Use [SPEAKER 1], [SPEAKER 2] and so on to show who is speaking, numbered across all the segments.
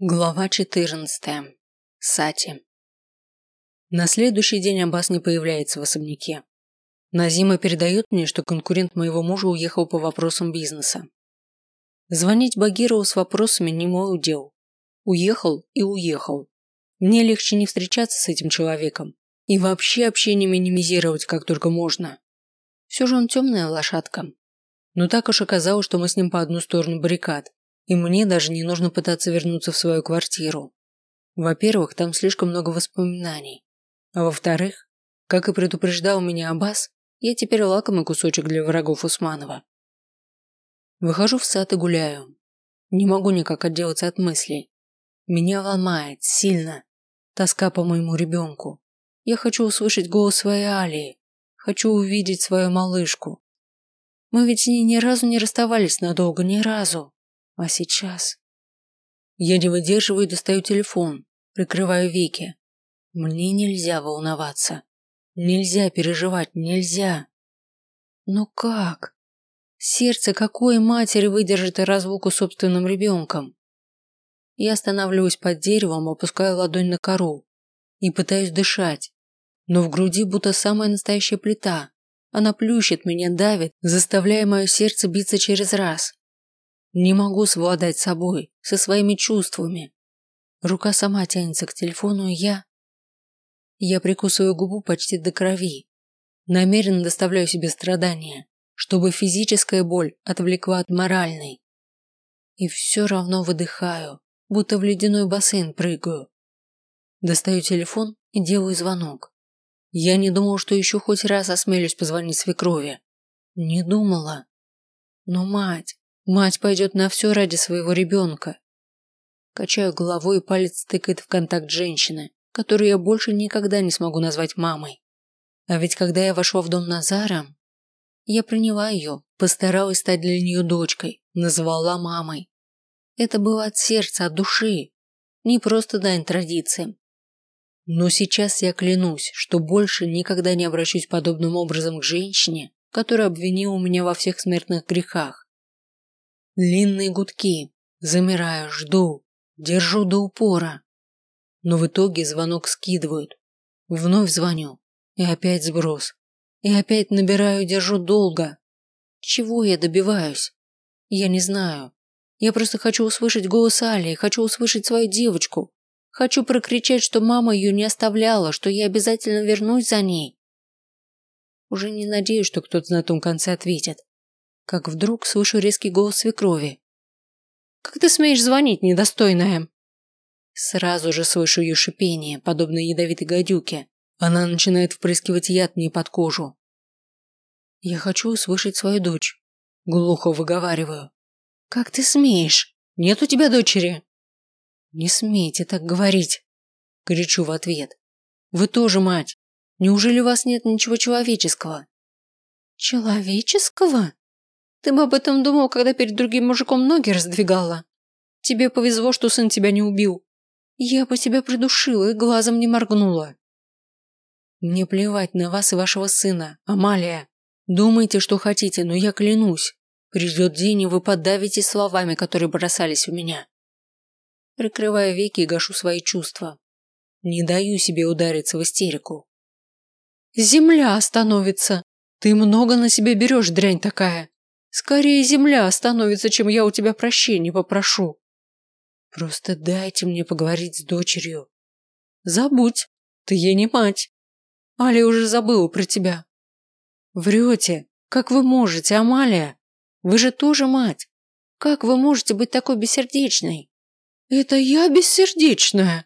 [SPEAKER 1] Глава 14. Сати. На следующий день Аббас не появляется в особняке. Назима передает мне, что конкурент моего мужа уехал по вопросам бизнеса. Звонить Багирову с вопросами не мой удел. Уехал и уехал. Мне легче не встречаться с этим человеком и вообще общение минимизировать как только можно. Все же он темная лошадка. Но так уж оказалось, что мы с ним по одну сторону баррикад, и мне даже не нужно пытаться вернуться в свою квартиру. Во-первых, там слишком много воспоминаний. А во-вторых, как и предупреждал меня Аббас, я теперь лакомый кусочек для врагов Усманова. Выхожу в сад и гуляю. Не могу никак отделаться от мыслей. Меня ломает, сильно. Тоска по моему ребенку. Я хочу услышать голос своей Алии. Хочу увидеть свою малышку. Мы ведь с ней ни разу не расставались надолго, ни разу. А сейчас... Я не выдерживаю и достаю телефон, прикрываю веки. Мне нельзя волноваться. Нельзя переживать, нельзя. Но как? Сердце какой матери выдержит разлуку с собственным ребенком? Я останавливаюсь под деревом, опускаю ладонь на кору и пытаюсь дышать. Но в груди будто самая настоящая плита. Она плющит меня, давит, заставляя мое сердце биться через раз. Не могу совладать собой, со своими чувствами. Рука сама тянется к телефону, и я... Я прикусываю губу почти до крови. Намеренно доставляю себе страдания, чтобы физическая боль отвлекла от моральной. И все равно выдыхаю, будто в ледяной бассейн прыгаю. Достаю телефон и делаю звонок. Я не думал, что еще хоть раз осмелюсь позвонить свекрови. Не думала. Но мать, Мать пойдет на все ради своего ребенка. Качаю головой, и палец тыкает в контакт женщины, которую я больше никогда не смогу назвать мамой. А ведь когда я вошла в дом Назара, я приняла ее, постаралась стать для нее дочкой, назвала мамой. Это было от сердца, от души, не просто дань традициям. Но сейчас я клянусь, что больше никогда не обращусь подобным образом к женщине, которая обвинила меня во всех смертных грехах. Длинные гудки. Замираю, жду, держу до упора. Но в итоге звонок скидывают. Вновь звоню. И опять сброс. И опять набираю, держу долго. Чего я добиваюсь? Я не знаю. Я просто хочу услышать голос Али, хочу услышать свою девочку. Хочу прокричать, что мама ее не оставляла, что я обязательно вернусь за ней. Уже не надеюсь, что кто-то на том конце ответит как вдруг слышу резкий голос свекрови. «Как ты смеешь звонить, недостойная?» Сразу же слышу ее шипение, подобное ядовитой гадюке. Она начинает впрыскивать яд мне под кожу. «Я хочу услышать свою дочь», – глухо выговариваю. «Как ты смеешь? Нет у тебя дочери?» «Не смейте так говорить», – кричу в ответ. «Вы тоже мать. Неужели у вас нет ничего человеческого?» «Человеческого?» Ты бы об этом думал, когда перед другим мужиком ноги раздвигала. Тебе повезло, что сын тебя не убил. Я бы тебя придушила и глазом не моргнула. Мне плевать на вас и вашего сына, Амалия. Думайте, что хотите, но я клянусь. Придет день, и вы подавите словами, которые бросались в меня. Прикрываю веки и гашу свои чувства. Не даю себе удариться в истерику. Земля остановится. Ты много на себя берешь, дрянь такая. Скорее земля остановится, чем я у тебя прощения попрошу. Просто дайте мне поговорить с дочерью. Забудь, ты ей не мать. Али уже забыла про тебя. Врете. Как вы можете, Амалия? Вы же тоже мать. Как вы можете быть такой бессердечной? Это я бессердечная.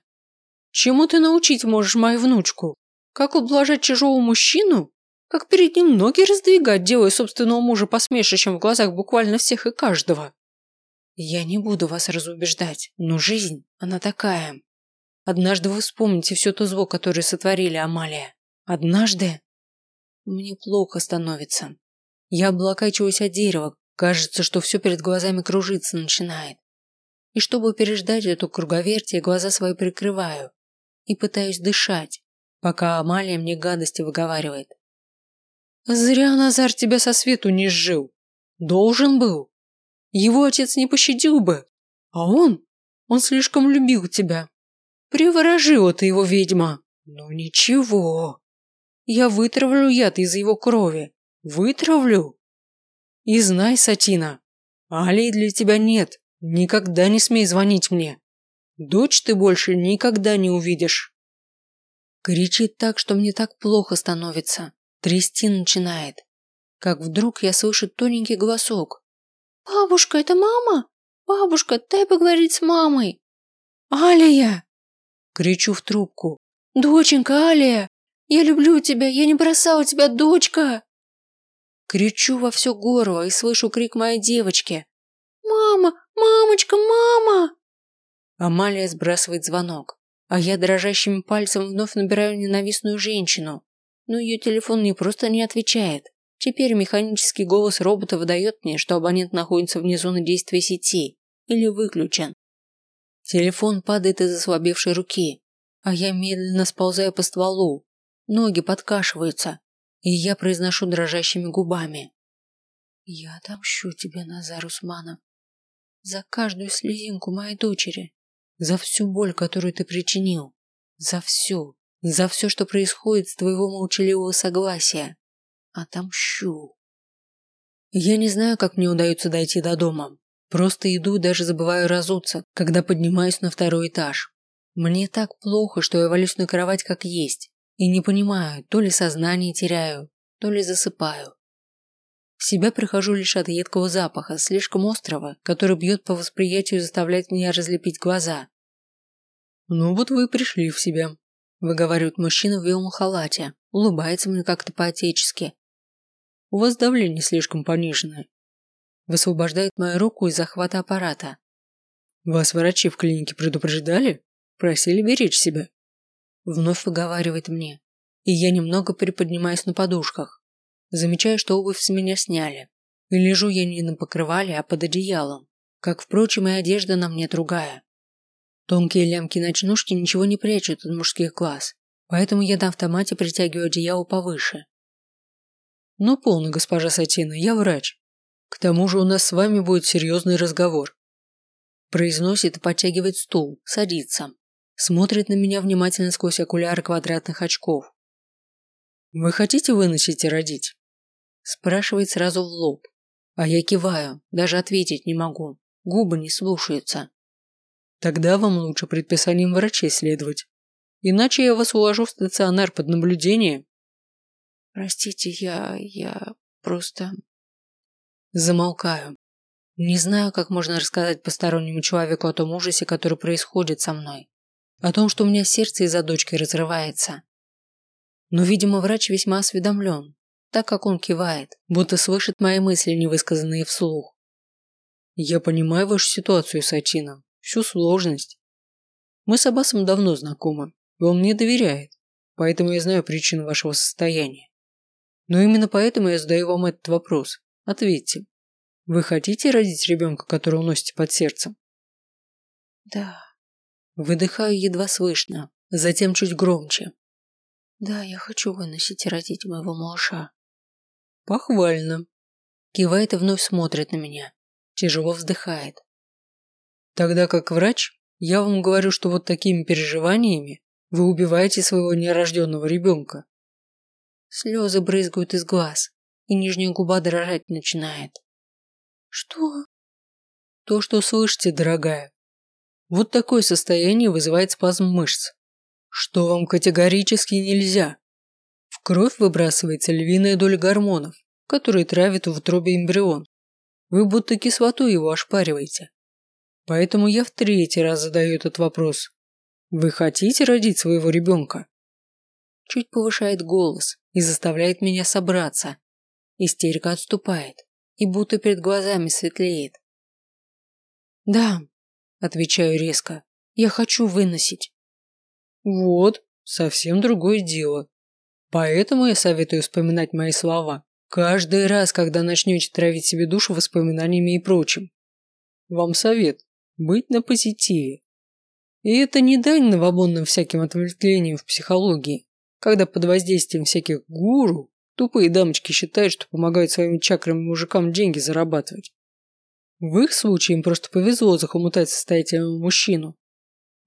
[SPEAKER 1] Чему ты научить можешь мою внучку? Как ублажать чужого мужчину? Как перед ним ноги раздвигать, делая собственного мужа посмешищем в глазах буквально всех и каждого. Я не буду вас разубеждать, но жизнь, она такая. Однажды вы вспомните все то зло, которое сотворили Амалия. Однажды мне плохо становится. Я облокачиваюсь от дерева, кажется, что все перед глазами кружиться начинает. И чтобы переждать эту круговерть, я глаза свои прикрываю и пытаюсь дышать, пока Амалия мне гадости выговаривает. Зря Назар тебя со свету не сжил. Должен был. Его отец не пощадил бы. А он? Он слишком любил тебя. Приворожила ты его, ведьма. Ну ничего. Я вытравлю яд из его крови. Вытравлю. И знай, Сатина, Алии для тебя нет. Никогда не смей звонить мне. Дочь ты больше никогда не увидишь. Кричит так, что мне так плохо становится. Трясти начинает. Как вдруг я слышу тоненький голосок. «Бабушка, это мама? Бабушка, дай поговорить с мамой!» «Алия!» Кричу в трубку. «Доченька, Алия! Я люблю тебя! Я не бросала тебя, дочка!» Кричу во все горло и слышу крик моей девочки. «Мама! Мамочка! Мама!» Амалия сбрасывает звонок, а я дрожащими пальцем вновь набираю ненавистную женщину. Но ее телефон не просто не отвечает. Теперь механический голос робота выдает мне, что абонент находится вне зоны действия сети или выключен. Телефон падает из ослабевшей руки, а я медленно сползаю по стволу. Ноги подкашиваются, и я произношу дрожащими губами. «Я отомщу тебе, Назар Усманов, за каждую слезинку моей дочери, за всю боль, которую ты причинил, за все, за все, что происходит с твоего молчаливого согласия. Отомщу». Я не знаю, как мне удается дойти до дома. Просто иду и даже забываю разуться, когда поднимаюсь на второй этаж. Мне так плохо, что я валюсь на кровать как есть. И не понимаю, то ли сознание теряю, то ли засыпаю. В себя прихожу лишь от едкого запаха, слишком острого, который бьет по восприятию и заставляет меня разлепить глаза. «Ну вот вы пришли в себя», – выговаривает мужчина в белом халате, улыбается мне как-то по-отечески. «У вас давление слишком пониженное». Высвобождает мою руку из захвата аппарата. «Вас врачи в клинике предупреждали? Просили беречь себя?» Вновь выговаривает мне. И я немного приподнимаюсь на подушках. Замечаю, что обувь с меня сняли. И лежу я не на покрывале, а под одеялом. Как, впрочем, и одежда на мне другая. Тонкие лямки ночнушки ничего не прячут от мужских глаз. Поэтому я на автомате притягиваю одеяло повыше. Ну, полно, госпожа Сатина, я врач. К тому же у нас с вами будет серьезный разговор. Произносит и подтягивает стул, садится. Смотрит на меня внимательно сквозь окуляры квадратных очков. «Вы хотите выносить и родить?» Спрашивает сразу в лоб. А я киваю, даже ответить не могу. Губы не слушаются. Тогда вам лучше предписанием врачей следовать. Иначе я вас уложу в стационар под наблюдение. Простите, я... я просто... Замолкаю. Не знаю, как можно рассказать постороннему человеку о том ужасе, который происходит со мной о том, что у меня сердце из-за дочки разрывается. Но, видимо, врач весьма осведомлен, так как он кивает, будто слышит мои мысли, невысказанные вслух. Я понимаю вашу ситуацию, Сачина, всю сложность. Мы с Абасом давно знакомы, и он мне доверяет, поэтому я знаю причину вашего состояния. Но именно поэтому я задаю вам этот вопрос. Ответьте. Вы хотите родить ребенка, которого носите под сердцем? Да. Выдыхаю едва слышно, затем чуть громче. Да, я хочу выносить и родить моего малыша. Похвально. Кивает и вновь смотрит на меня. Тяжело вздыхает. Тогда как врач, я вам говорю, что вот такими переживаниями вы убиваете своего нерожденного ребенка. Слезы брызгают из глаз, и нижняя губа дрожать начинает. Что? То, что слышите, дорогая, вот такое состояние вызывает спазм мышц. Что вам категорически нельзя. В кровь выбрасывается львиная доля гормонов, которые травят в утробе эмбрион. Вы будто кислоту его ошпариваете. Поэтому я в третий раз задаю этот вопрос. Вы хотите родить своего ребенка? Чуть повышает голос и заставляет меня собраться. Истерика отступает и будто перед глазами светлеет. Да, Отвечаю резко. Я хочу выносить. Вот, совсем другое дело. Поэтому я советую вспоминать мои слова. Каждый раз, когда начнете травить себе душу воспоминаниями и прочим. Вам совет. Быть на позитиве. И это не дань новобонным всяким отвлечениям в психологии, когда под воздействием всяких гуру тупые дамочки считают, что помогают своим чакрам мужикам деньги зарабатывать. В их случае им просто повезло захомутать состоятельного мужчину.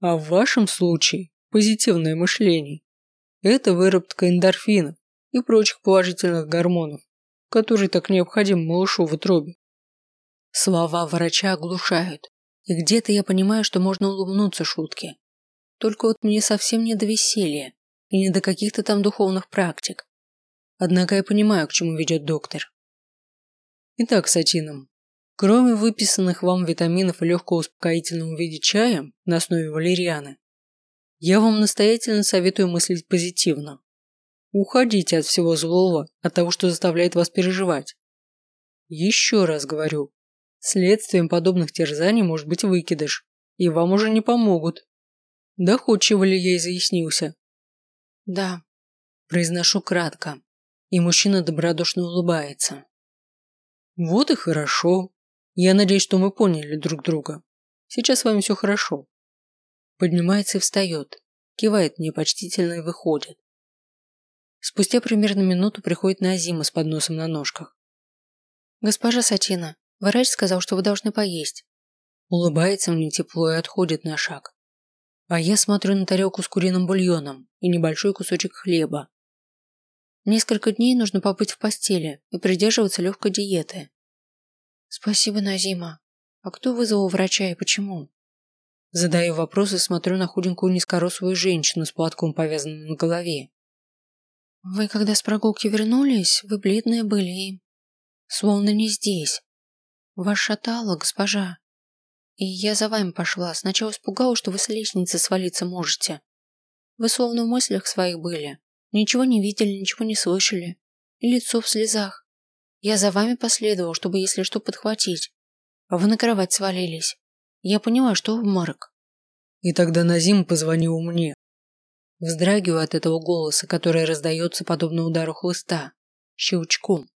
[SPEAKER 1] А в вашем случае позитивное мышление – это выработка эндорфинов и прочих положительных гормонов, которые так необходимы малышу в утробе. Слова врача оглушают, и где-то я понимаю, что можно улыбнуться шутке. Только вот мне совсем не до веселья и не до каких-то там духовных практик. Однако я понимаю, к чему ведет доктор. Итак, Сатином, кроме выписанных вам витаминов и легкого успокоительного в виде чая на основе валерианы, я вам настоятельно советую мыслить позитивно. Уходите от всего злого, от того, что заставляет вас переживать. Еще раз говорю, следствием подобных терзаний может быть выкидыш, и вам уже не помогут. Доходчиво ли я изъяснился? Да. Произношу кратко, и мужчина добродушно улыбается. Вот и хорошо. Я надеюсь, что мы поняли друг друга. Сейчас с вами все хорошо. Поднимается и встает, кивает мне почтительно и выходит. Спустя примерно минуту приходит Назима с подносом на ножках. «Госпожа Сатина, врач сказал, что вы должны поесть». Улыбается мне тепло и отходит на шаг а я смотрю на тарелку с куриным бульоном и небольшой кусочек хлеба. Несколько дней нужно побыть в постели и придерживаться легкой диеты. Спасибо, Назима. А кто вызвал врача и почему? Задаю вопрос и смотрю на худенькую низкорослую женщину с платком, повязанным на голове. Вы когда с прогулки вернулись, вы бледные были и... Словно не здесь. Вас шатало, госпожа. И я за вами пошла. Сначала испугалась, что вы с лестницы свалиться можете. Вы словно в мыслях своих были. Ничего не видели, ничего не слышали. И лицо в слезах. Я за вами последовал, чтобы, если что, подхватить. А вы на кровать свалились. Я поняла, что в морг. И тогда Назим позвонил мне. Вздрагиваю от этого голоса, который раздается подобно удару хлыста. Щелчком.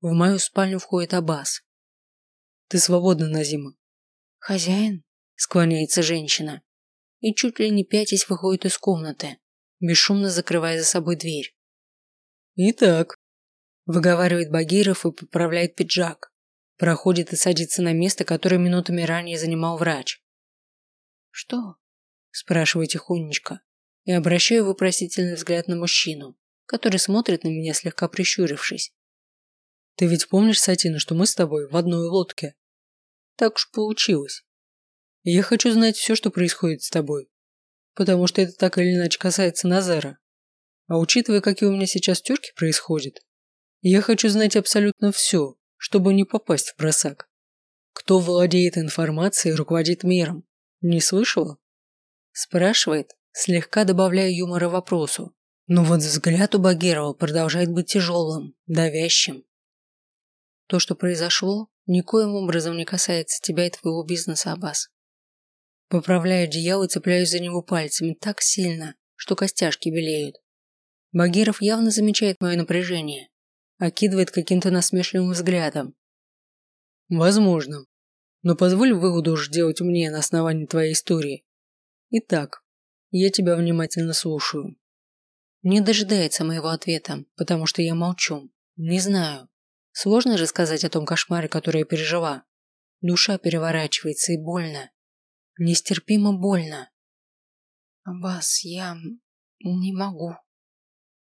[SPEAKER 1] В мою спальню входит Аббас. Ты свободна, Назима. «Хозяин?» – склоняется женщина. И чуть ли не пятясь выходит из комнаты, бесшумно закрывая за собой дверь. «Итак», – выговаривает Багиров и поправляет пиджак. Проходит и садится на место, которое минутами ранее занимал врач. «Что?» – спрашиваю тихонечко и обращаю вопросительный взгляд на мужчину, который смотрит на меня, слегка прищурившись. «Ты ведь помнишь, Сатина, что мы с тобой в одной лодке?» Так уж получилось. я хочу знать все, что происходит с тобой. Потому что это так или иначе касается Назара. А учитывая, какие у меня сейчас терки происходят, я хочу знать абсолютно все, чтобы не попасть в просак. Кто владеет информацией и руководит миром? Не слышала? Спрашивает, слегка добавляя юмора вопросу. Но вот взгляд у Багирова продолжает быть тяжелым, давящим. То, что произошло, никоим образом не касается тебя и твоего бизнеса, Аббас. Поправляю одеяло и цепляюсь за него пальцами так сильно, что костяшки белеют. Багиров явно замечает мое напряжение, окидывает каким-то насмешливым взглядом. Возможно. Но позволь выводы уж делать мне на основании твоей истории. Итак, я тебя внимательно слушаю. Не дожидается моего ответа, потому что я молчу. Не знаю, Сложно же сказать о том кошмаре, который я пережила. Душа переворачивается и больно. Нестерпимо больно. Аббас, я не могу.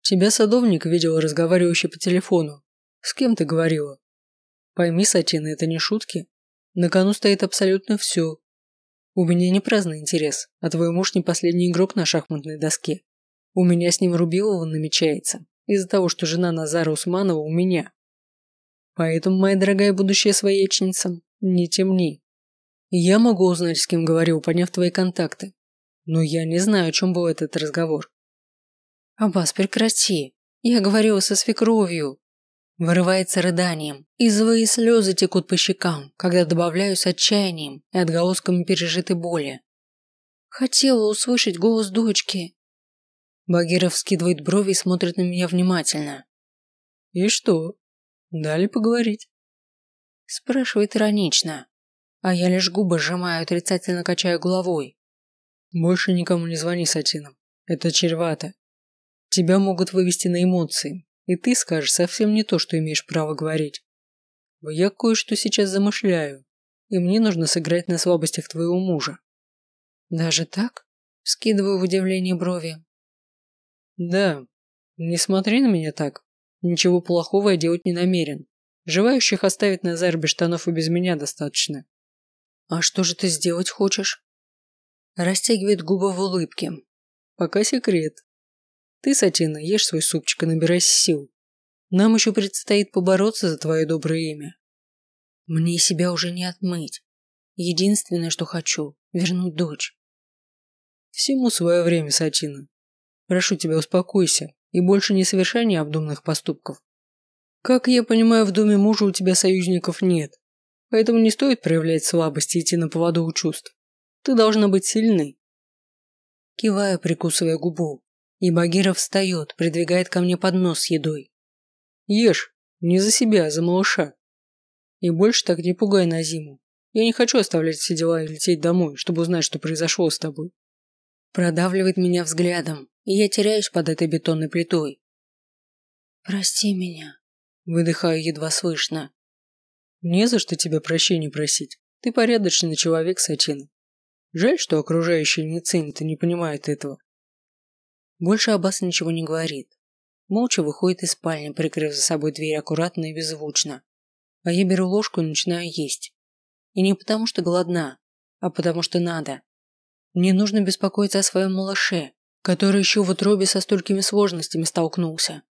[SPEAKER 1] Тебя садовник видел разговаривающий по телефону. С кем ты говорила? Пойми, Сатина, это не шутки. На кону стоит абсолютно все. У меня не праздный интерес, а твой муж не последний игрок на шахматной доске. У меня с ним Рубилова намечается, из-за того, что жена Назара Усманова у меня. Поэтому, моя дорогая будущая своячница, не темни. Я могу узнать, с кем говорил, поняв твои контакты. Но я не знаю, о чем был этот разговор. Аббас, прекрати. Я говорила со свекровью. Вырывается рыданием, и злые слезы текут по щекам, когда добавляю с отчаянием и отголосками пережитой боли. Хотела услышать голос дочки. Багиров скидывает брови и смотрит на меня внимательно. И что? Дали поговорить. Спрашивает иронично, а я лишь губы сжимаю, отрицательно качаю головой. Больше никому не звони, Сатина. Это чревато. Тебя могут вывести на эмоции, и ты скажешь совсем не то, что имеешь право говорить. Я кое-что сейчас замышляю, и мне нужно сыграть на слабостях твоего мужа. Даже так? Скидываю в удивление брови. Да. Не смотри на меня так. Ничего плохого я делать не намерен. Желающих оставить на зарбе штанов и без меня достаточно. А что же ты сделать хочешь? Растягивает губы в улыбке. Пока секрет. Ты, Сатина, ешь свой супчик и набирайся сил. Нам еще предстоит побороться за твое доброе имя. Мне себя уже не отмыть. Единственное, что хочу – вернуть дочь. Всему свое время, Сатина. Прошу тебя, успокойся и больше не совершай необдуманных поступков. Как я понимаю, в доме мужа у тебя союзников нет, поэтому не стоит проявлять слабость и идти на поводу у чувств. Ты должна быть сильной. Кивая, прикусывая губу, и Багиров встает, придвигает ко мне поднос с едой. Ешь, не за себя, а за малыша. И больше так не пугай на зиму. Я не хочу оставлять все дела и лететь домой, чтобы узнать, что произошло с тобой. Продавливает меня взглядом, и я теряюсь под этой бетонной плитой. Прости меня. Выдыхаю едва слышно. Не за что тебя прощения просить. Ты порядочный человек, Сатин. Жаль, что окружающие не ценят и не понимают этого. Больше Аббас ничего не говорит. Молча выходит из спальни, прикрыв за собой дверь аккуратно и беззвучно. А я беру ложку и начинаю есть. И не потому, что голодна, а потому, что надо. Мне нужно беспокоиться о своем малыше, который еще в утробе со столькими сложностями столкнулся.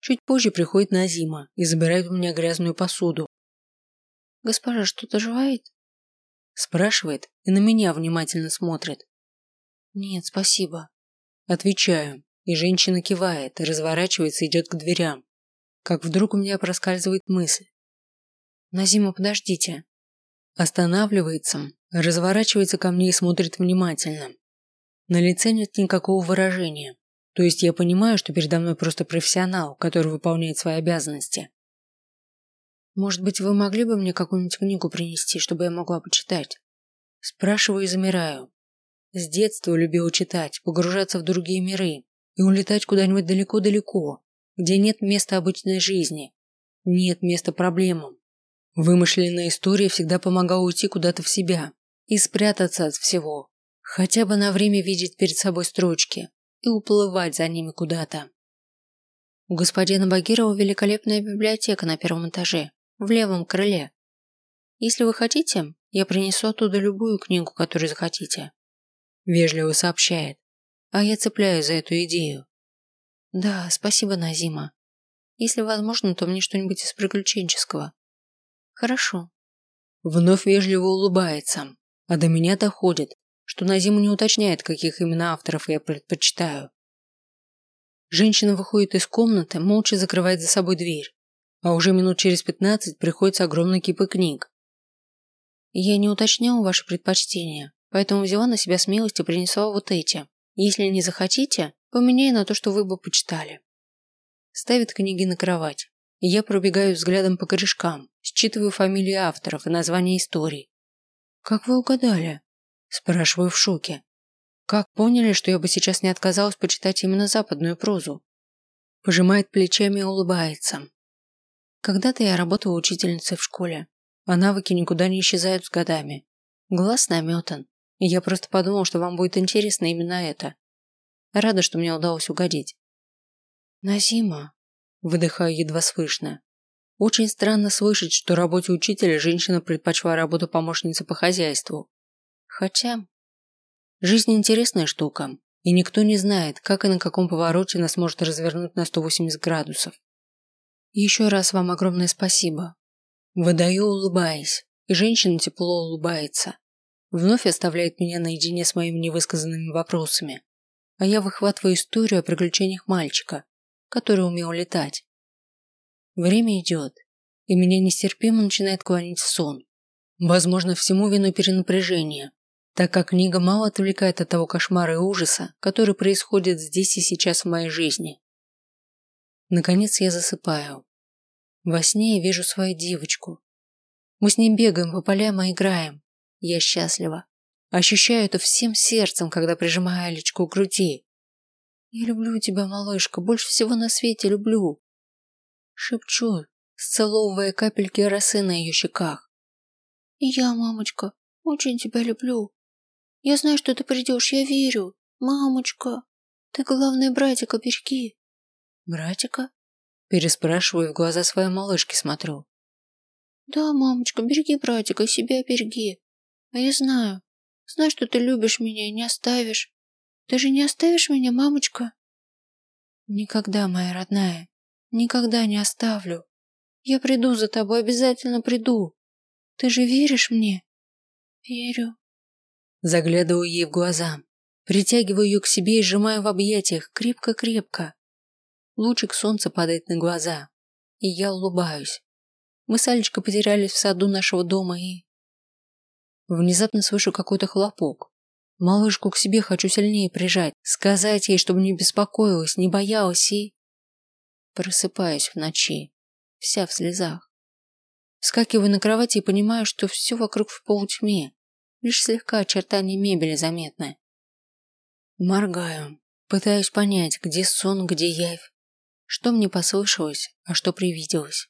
[SPEAKER 1] Чуть позже приходит Назима и забирает у меня грязную посуду. «Госпожа что-то желает?» Спрашивает и на меня внимательно смотрит. «Нет, спасибо». Отвечаю, и женщина кивает, разворачивается идет к дверям. Как вдруг у меня проскальзывает мысль. «Назима, подождите». Останавливается, разворачивается ко мне и смотрит внимательно. На лице нет никакого выражения, то есть я понимаю, что передо мной просто профессионал, который выполняет свои обязанности. Может быть, вы могли бы мне какую-нибудь книгу принести, чтобы я могла почитать? Спрашиваю и замираю. С детства любил читать, погружаться в другие миры и улетать куда-нибудь далеко-далеко, где нет места обычной жизни, нет места проблемам. Вымышленная история всегда помогала уйти куда-то в себя и спрятаться от всего, хотя бы на время видеть перед собой строчки и уплывать за ними куда-то. У господина Багирова великолепная библиотека на первом этаже, в левом крыле. Если вы хотите, я принесу оттуда любую книгу, которую захотите. Вежливо сообщает, а я цепляюсь за эту идею. Да, спасибо, Назима. Если возможно, то мне что-нибудь из приключенческого. Хорошо. Вновь вежливо улыбается, а до меня доходит, что Назима не уточняет, каких именно авторов я предпочитаю. Женщина выходит из комнаты, молча закрывает за собой дверь, а уже минут через пятнадцать приходится огромной кипы книг. Я не уточняла ваши предпочтения, поэтому взяла на себя смелость и принесла вот эти. Если не захотите, поменяй на то, что вы бы почитали. Ставит книги на кровать, и я пробегаю взглядом по корешкам, считываю фамилии авторов и названия историй. «Как вы угадали?» – спрашиваю в шоке. «Как поняли, что я бы сейчас не отказалась почитать именно западную прозу?» Пожимает плечами и улыбается. Когда-то я работала учительницей в школе, а навыки никуда не исчезают с годами. Глаз наметан, и я просто подумал, что вам будет интересно именно это. Рада, что мне удалось угодить. «Назима», – выдыхаю едва слышно. Очень странно слышать, что работе учителя женщина предпочла работу помощницы по хозяйству. Хотя... Жизнь интересная штука, и никто не знает, как и на каком повороте нас может развернуть на 180 градусов. Еще раз вам огромное спасибо. Выдаю, улыбаясь, и женщина тепло улыбается. Вновь оставляет меня наедине с моими невысказанными вопросами, а я выхватываю историю о приключениях мальчика, который умел летать. Время идет, и меня нестерпимо начинает клонить в сон. Возможно, всему виной перенапряжение, так как книга мало отвлекает от того кошмара и ужаса, который происходит здесь и сейчас в моей жизни. Наконец я засыпаю. Во сне я вижу свою девочку. Мы с ней бегаем по полям и играем. Я счастлива. Ощущаю это всем сердцем, когда прижимаю Алечку к груди. Я люблю тебя, малышка, больше всего на свете люблю. Шепчу, сцеловывая капельки росы на ее щеках.
[SPEAKER 2] И я, мамочка, очень тебя люблю. Я знаю, что ты придешь, я верю. Мамочка, ты главный братик береги.
[SPEAKER 1] Братика? Переспрашиваю, в глаза своей малышки смотрю.
[SPEAKER 2] Да, мамочка, береги братика, себя береги. А я знаю, знаю, что ты любишь меня и не оставишь. Ты же не оставишь меня, мамочка? Никогда, моя родная, никогда не оставлю. Я приду за тобой, обязательно приду. Ты же веришь мне? Верю.
[SPEAKER 1] Заглядываю ей в глаза, притягиваю ее к себе и сжимаю в объятиях крепко-крепко. Лучик солнца падает на глаза, и я улыбаюсь. Мы с Алечкой потерялись в саду нашего дома и... Внезапно слышу какой-то хлопок. Малышку к себе хочу сильнее прижать, сказать ей, чтобы не беспокоилась, не боялась и... Просыпаюсь в ночи, вся в слезах. Вскакиваю на кровати и понимаю, что все вокруг в полутьме, лишь слегка очертания мебели заметны. Моргаю, пытаюсь понять, где сон, где явь. Что мне послышалось, а что привиделось.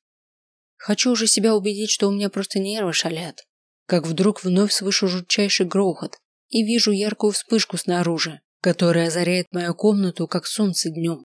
[SPEAKER 1] Хочу уже себя убедить, что у меня просто нервы шалят. Как вдруг вновь слышу жутчайший грохот и вижу яркую вспышку снаружи, которая озаряет мою комнату, как солнце днем.